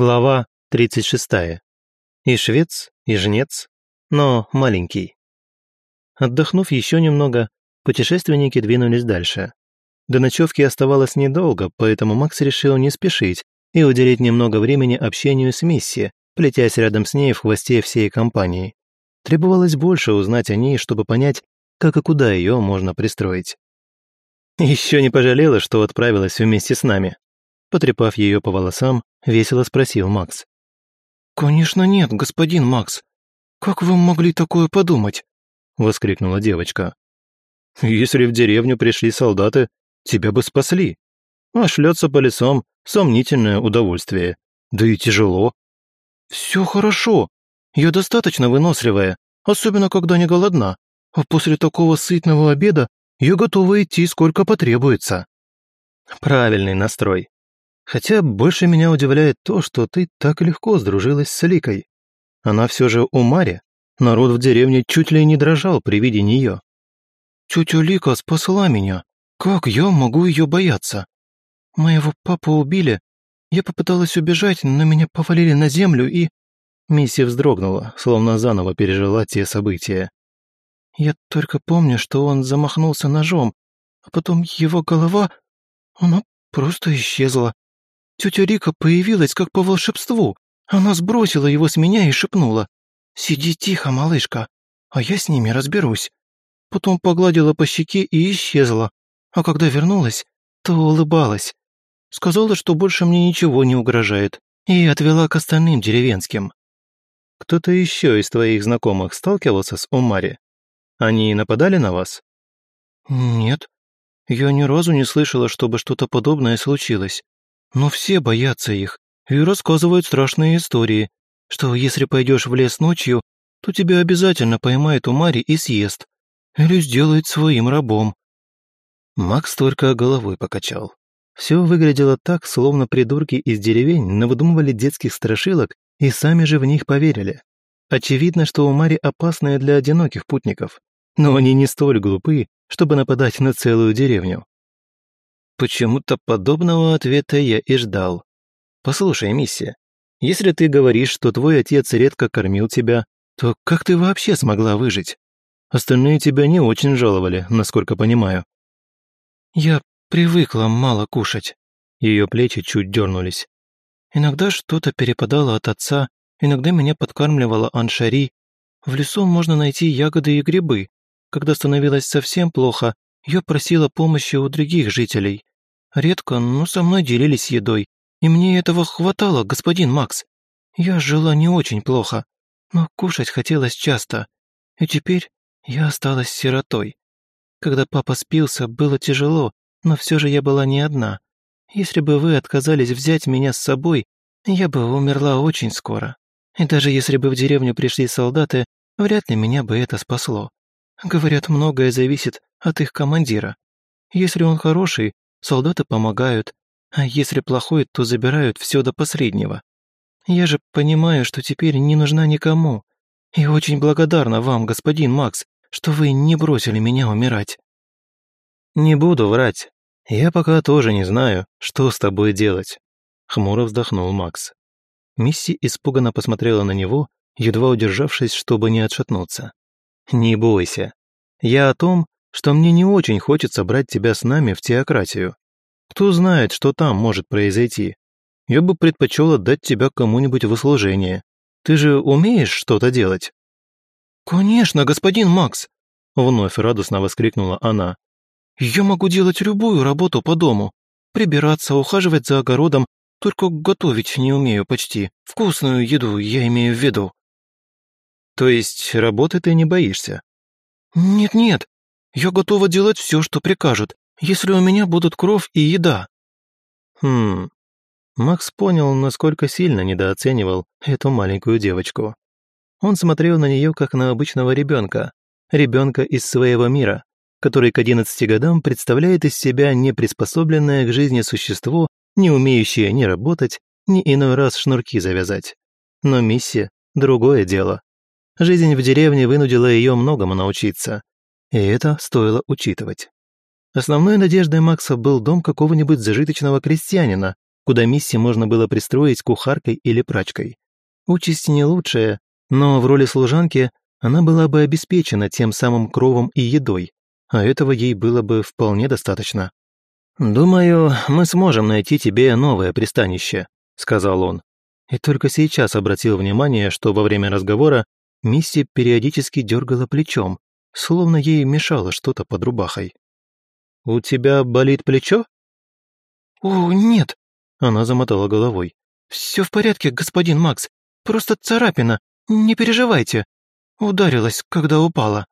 Глава 36. И швец, и жнец, но маленький. Отдохнув еще немного, путешественники двинулись дальше. До ночевки оставалось недолго, поэтому Макс решил не спешить и уделить немного времени общению с Мисси, плетясь рядом с ней в хвосте всей компании. Требовалось больше узнать о ней, чтобы понять, как и куда ее можно пристроить. Еще не пожалела, что отправилась вместе с нами. Потрепав ее по волосам, весело спросил Макс. «Конечно нет, господин Макс. Как вы могли такое подумать?» воскликнула девочка. «Если в деревню пришли солдаты, тебя бы спасли. А шлется по лесам – сомнительное удовольствие. Да и тяжело». «Все хорошо. Я достаточно выносливая, особенно когда не голодна. А после такого сытного обеда я готова идти сколько потребуется». Правильный настрой. Хотя больше меня удивляет то, что ты так легко сдружилась с Ликой. Она все же у Мари. Народ в деревне чуть ли не дрожал при виде нее. Тетя Лика спасла меня. Как я могу ее бояться? Моего папу убили. Я попыталась убежать, но меня повалили на землю и... Мисси вздрогнула, словно заново пережила те события. Я только помню, что он замахнулся ножом, а потом его голова... Она просто исчезла. Тетя Рика появилась как по волшебству. Она сбросила его с меня и шепнула. «Сиди тихо, малышка, а я с ними разберусь». Потом погладила по щеке и исчезла. А когда вернулась, то улыбалась. Сказала, что больше мне ничего не угрожает, и отвела к остальным деревенским. «Кто-то еще из твоих знакомых сталкивался с Омари? Они нападали на вас?» «Нет. Я ни разу не слышала, чтобы что-то подобное случилось. Но все боятся их и рассказывают страшные истории, что если пойдешь в лес ночью, то тебя обязательно поймает у Мари и съест. Или сделает своим рабом». Макс только головой покачал. Все выглядело так, словно придурки из деревень навыдумывали детских страшилок и сами же в них поверили. Очевидно, что у Мари опасная для одиноких путников, но они не столь глупы, чтобы нападать на целую деревню. Почему-то подобного ответа я и ждал. Послушай, миссия, если ты говоришь, что твой отец редко кормил тебя, то как ты вообще смогла выжить? Остальные тебя не очень жаловали, насколько понимаю. Я привыкла мало кушать. Ее плечи чуть дернулись. Иногда что-то перепадало от отца, иногда меня подкармливала аншари. В лесу можно найти ягоды и грибы. Когда становилось совсем плохо, я просила помощи у других жителей. Редко, но со мной делились едой, и мне этого хватало, господин Макс. Я жила не очень плохо, но кушать хотелось часто, и теперь я осталась сиротой. Когда папа спился, было тяжело, но все же я была не одна. Если бы вы отказались взять меня с собой, я бы умерла очень скоро. И даже если бы в деревню пришли солдаты, вряд ли меня бы это спасло. Говорят, многое зависит от их командира. Если он хороший, солдаты помогают, а если плохой, то забирают все до последнего. Я же понимаю, что теперь не нужна никому. И очень благодарна вам, господин Макс, что вы не бросили меня умирать». «Не буду врать. Я пока тоже не знаю, что с тобой делать», — хмуро вздохнул Макс. Мисси испуганно посмотрела на него, едва удержавшись, чтобы не отшатнуться. «Не бойся. Я о том, что мне не очень хочется брать тебя с нами в теократию. Кто знает, что там может произойти. Я бы предпочел отдать тебя кому-нибудь в услужение. Ты же умеешь что-то делать?» «Конечно, господин Макс!» Вновь радостно воскликнула она. «Я могу делать любую работу по дому. Прибираться, ухаживать за огородом, только готовить не умею почти. Вкусную еду я имею в виду». «То есть работы ты не боишься?» «Нет-нет, я готова делать все, что прикажут, если у меня будут кровь и еда». Хм. Макс понял, насколько сильно недооценивал эту маленькую девочку. Он смотрел на нее как на обычного ребенка, ребенка из своего мира, который к 11 годам представляет из себя неприспособленное к жизни существо, не умеющее ни работать, ни иной раз шнурки завязать. Но миссия – другое дело. Жизнь в деревне вынудила ее многому научиться, и это стоило учитывать. Основной надеждой Макса был дом какого-нибудь зажиточного крестьянина, куда Мисси можно было пристроить кухаркой или прачкой. Участь не лучшая, но в роли служанки она была бы обеспечена тем самым кровом и едой, а этого ей было бы вполне достаточно. «Думаю, мы сможем найти тебе новое пристанище», — сказал он. И только сейчас обратил внимание, что во время разговора Мисси периодически дергала плечом, словно ей мешало что-то под рубахой. «У тебя болит плечо?» «О, нет!» — она замотала головой. «Все в порядке, господин Макс. Просто царапина. Не переживайте. Ударилась, когда упала».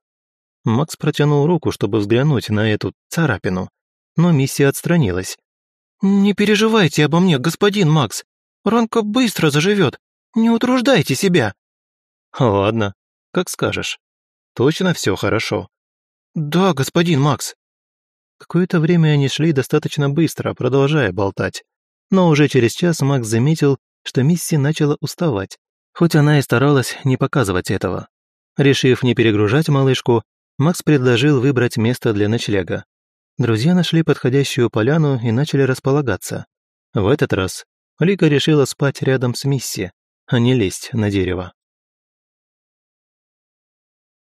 Макс протянул руку, чтобы взглянуть на эту царапину, но миссия отстранилась. «Не переживайте обо мне, господин Макс. Ранка быстро заживет. Не утруждайте себя». «Ладно, как скажешь. Точно все хорошо?» «Да, господин Макс». Какое-то время они шли достаточно быстро, продолжая болтать. Но уже через час Макс заметил, что Мисси начала уставать, хоть она и старалась не показывать этого. Решив не перегружать малышку, Макс предложил выбрать место для ночлега. Друзья нашли подходящую поляну и начали располагаться. В этот раз Лика решила спать рядом с Мисси, а не лезть на дерево.